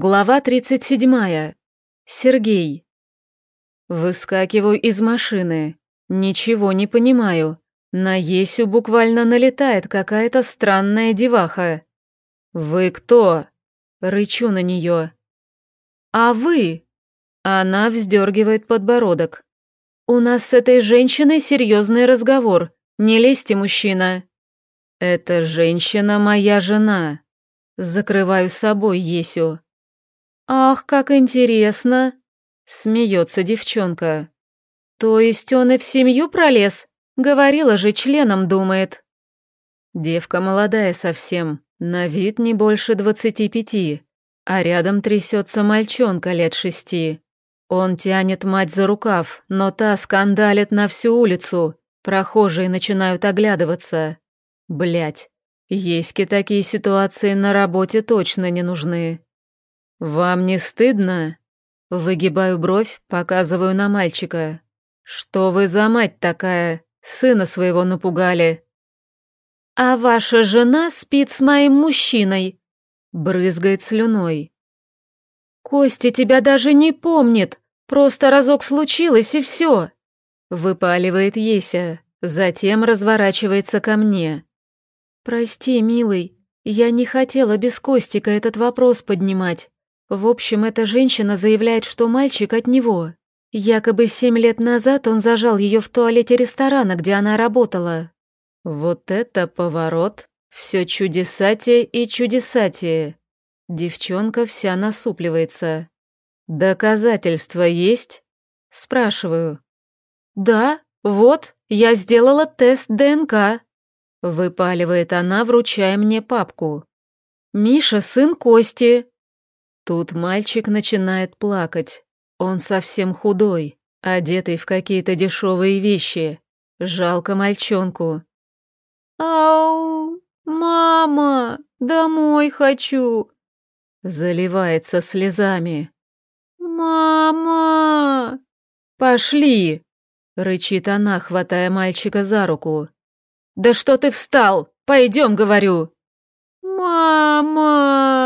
Глава 37. Сергей. Выскакиваю из машины. Ничего не понимаю. На Есю буквально налетает какая-то странная деваха. «Вы кто?» Рычу на нее. «А вы?» Она вздергивает подбородок. «У нас с этой женщиной серьезный разговор. Не лезьте, мужчина». «Эта женщина моя жена». Закрываю собой Есю. «Ах, как интересно!» — смеется девчонка. «То есть он и в семью пролез? Говорила же, членом думает». Девка молодая совсем, на вид не больше двадцати пяти, а рядом трясется мальчонка лет шести. Он тянет мать за рукав, но та скандалит на всю улицу, прохожие начинают оглядываться. Блять, Еське такие ситуации на работе точно не нужны. «Вам не стыдно?» Выгибаю бровь, показываю на мальчика. «Что вы за мать такая? Сына своего напугали». «А ваша жена спит с моим мужчиной», — брызгает слюной. «Костя тебя даже не помнит, просто разок случилось и все», — выпаливает Еся, затем разворачивается ко мне. «Прости, милый, я не хотела без Костика этот вопрос поднимать. В общем, эта женщина заявляет, что мальчик от него. Якобы семь лет назад он зажал ее в туалете ресторана, где она работала. Вот это поворот. Все чудесатие и чудесатие. Девчонка вся насупливается. «Доказательства есть?» Спрашиваю. «Да, вот, я сделала тест ДНК», — выпаливает она, вручая мне папку. «Миша — сын Кости, Тут мальчик начинает плакать. Он совсем худой, одетый в какие-то дешевые вещи. Жалко мальчонку. «Ау, мама, домой хочу!» Заливается слезами. «Мама!» «Пошли!» — рычит она, хватая мальчика за руку. «Да что ты встал? Пойдем, говорю!» «Мама!»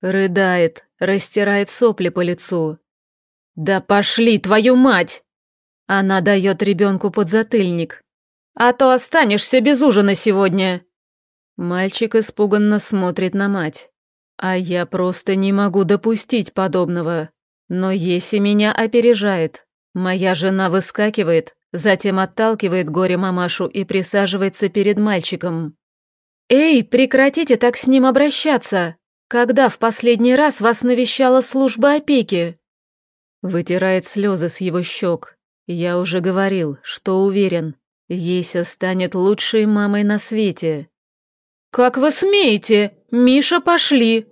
Рыдает, растирает сопли по лицу. «Да пошли, твою мать!» Она дает ребенку подзатыльник. «А то останешься без ужина сегодня!» Мальчик испуганно смотрит на мать. А я просто не могу допустить подобного. Но Еси меня опережает. Моя жена выскакивает, затем отталкивает горе-мамашу и присаживается перед мальчиком. «Эй, прекратите так с ним обращаться!» Когда в последний раз вас навещала служба опеки?» Вытирает слезы с его щек. Я уже говорил, что уверен, Еся станет лучшей мамой на свете. «Как вы смеете? Миша, пошли!»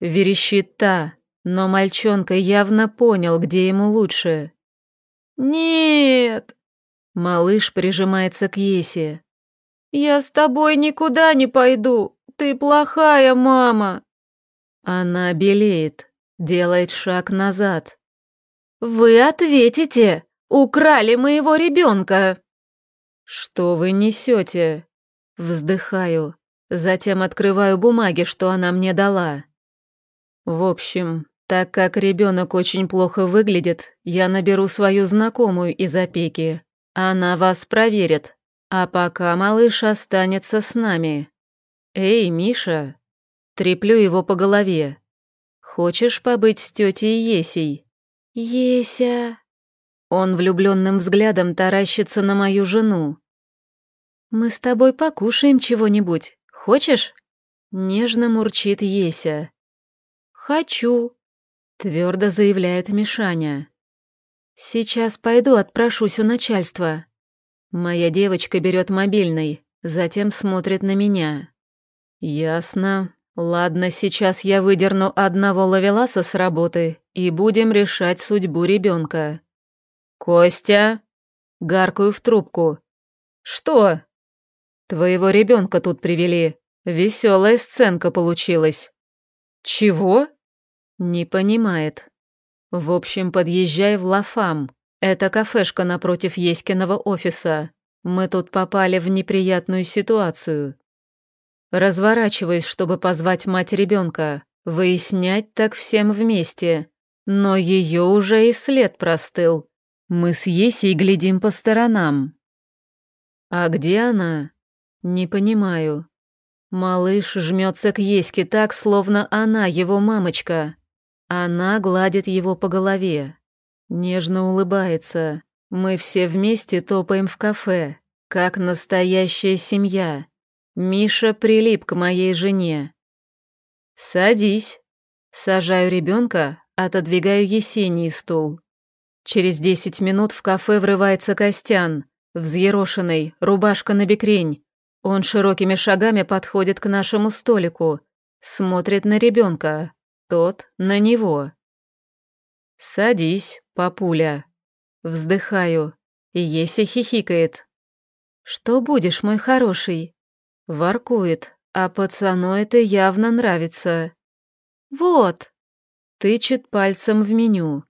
Верещит та, но мальчонка явно понял, где ему лучше. «Нет!» Малыш прижимается к Есе. «Я с тобой никуда не пойду. Ты плохая мама!» Она белеет, делает шаг назад. «Вы ответите! Украли моего ребенка!» «Что вы несете?» Вздыхаю, затем открываю бумаги, что она мне дала. В общем, так как ребенок очень плохо выглядит, я наберу свою знакомую из опеки. Она вас проверит, а пока малыш останется с нами. Эй, Миша, Треплю его по голове. «Хочешь побыть с тетей Есей?» «Еся...» Он влюбленным взглядом таращится на мою жену. «Мы с тобой покушаем чего-нибудь. Хочешь?» Нежно мурчит Еся. «Хочу», — твердо заявляет Мишаня. «Сейчас пойду отпрошусь у начальства». Моя девочка берет мобильный, затем смотрит на меня. «Ясно. Ладно, сейчас я выдерну одного ловеласа с работы и будем решать судьбу ребенка. Костя? Гаркую в трубку. Что? Твоего ребенка тут привели. Веселая сценка получилась. Чего? Не понимает. В общем, подъезжай в Лафам. Это кафешка напротив Еськиного офиса. Мы тут попали в неприятную ситуацию. Разворачиваясь, чтобы позвать мать ребенка, Выяснять так всем вместе. Но ее уже и след простыл. Мы с Есей глядим по сторонам. А где она? Не понимаю. Малыш жмется к Еське так, словно она его мамочка. Она гладит его по голове. Нежно улыбается. Мы все вместе топаем в кафе, как настоящая семья. Миша прилип к моей жене. «Садись». Сажаю ребенка, отодвигаю Есении стул. Через десять минут в кафе врывается Костян, взъерошенный, рубашка на бекрень. Он широкими шагами подходит к нашему столику, смотрит на ребенка, тот на него. «Садись, папуля». Вздыхаю, и Еся хихикает. «Что будешь, мой хороший?» Воркует, а пацану это явно нравится. «Вот!» Тычет пальцем в меню.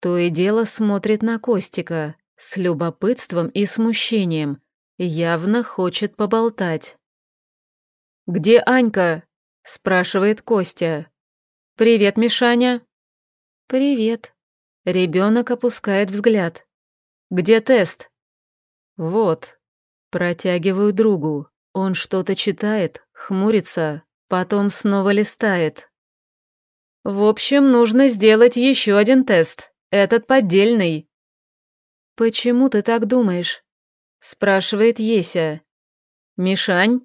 То и дело смотрит на Костика с любопытством и смущением. Явно хочет поболтать. «Где Анька?» — спрашивает Костя. «Привет, Мишаня». «Привет». Ребенок опускает взгляд. «Где тест?» «Вот». Протягиваю другу. Он что-то читает, хмурится, потом снова листает. В общем, нужно сделать еще один тест. Этот поддельный. Почему ты так думаешь? спрашивает Еся. Мишань?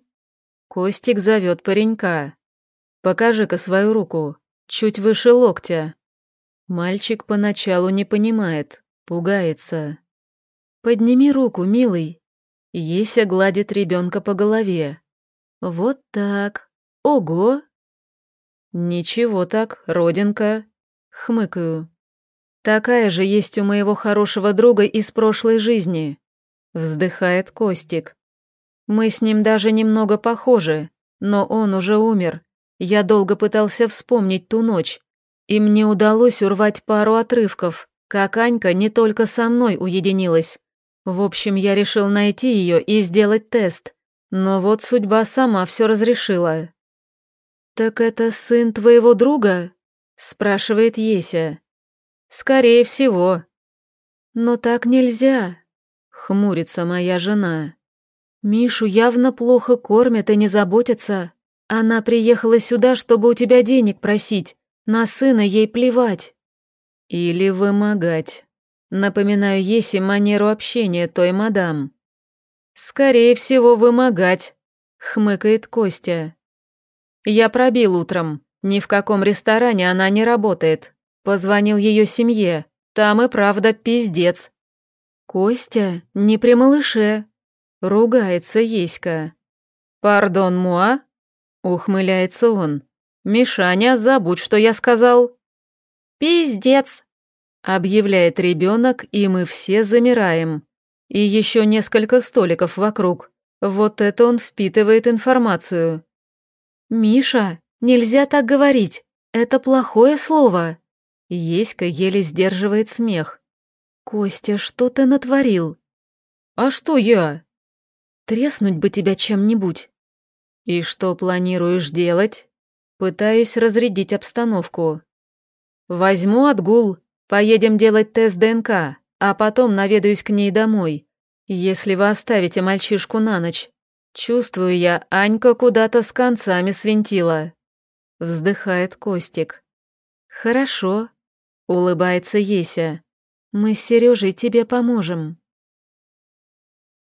Костик зовет паренька. Покажи-ка свою руку, чуть выше локтя. Мальчик поначалу не понимает, пугается. Подними руку, милый. Еся гладит ребенка по голове. Вот так. Ого, «Ничего так, родинка», — хмыкаю. «Такая же есть у моего хорошего друга из прошлой жизни», — вздыхает Костик. «Мы с ним даже немного похожи, но он уже умер. Я долго пытался вспомнить ту ночь, и мне удалось урвать пару отрывков, как Анька не только со мной уединилась. В общем, я решил найти ее и сделать тест, но вот судьба сама все разрешила». «Так это сын твоего друга?» — спрашивает Еся. «Скорее всего». «Но так нельзя», — хмурится моя жена. «Мишу явно плохо кормят и не заботятся. Она приехала сюда, чтобы у тебя денег просить. На сына ей плевать». «Или вымогать», — напоминаю Есе манеру общения той мадам. «Скорее всего, вымогать», — хмыкает Костя. Я пробил утром. Ни в каком ресторане она не работает. Позвонил ее семье. Там и правда пиздец. Костя, не при малыше. Ругается Еська. Пардон, Муа? Ухмыляется он. Мишаня, забудь, что я сказал. Пиздец. Объявляет ребенок, и мы все замираем. И еще несколько столиков вокруг. Вот это он впитывает информацию. «Миша, нельзя так говорить. Это плохое слово». Еська еле сдерживает смех. «Костя, что ты натворил?» «А что я?» «Треснуть бы тебя чем-нибудь». «И что планируешь делать?» Пытаюсь разрядить обстановку. «Возьму отгул, поедем делать тест ДНК, а потом наведаюсь к ней домой. Если вы оставите мальчишку на ночь, Чувствую я, Анька куда-то с концами свинтила. Вздыхает Костик. Хорошо, улыбается Еся. Мы с Сережей тебе поможем.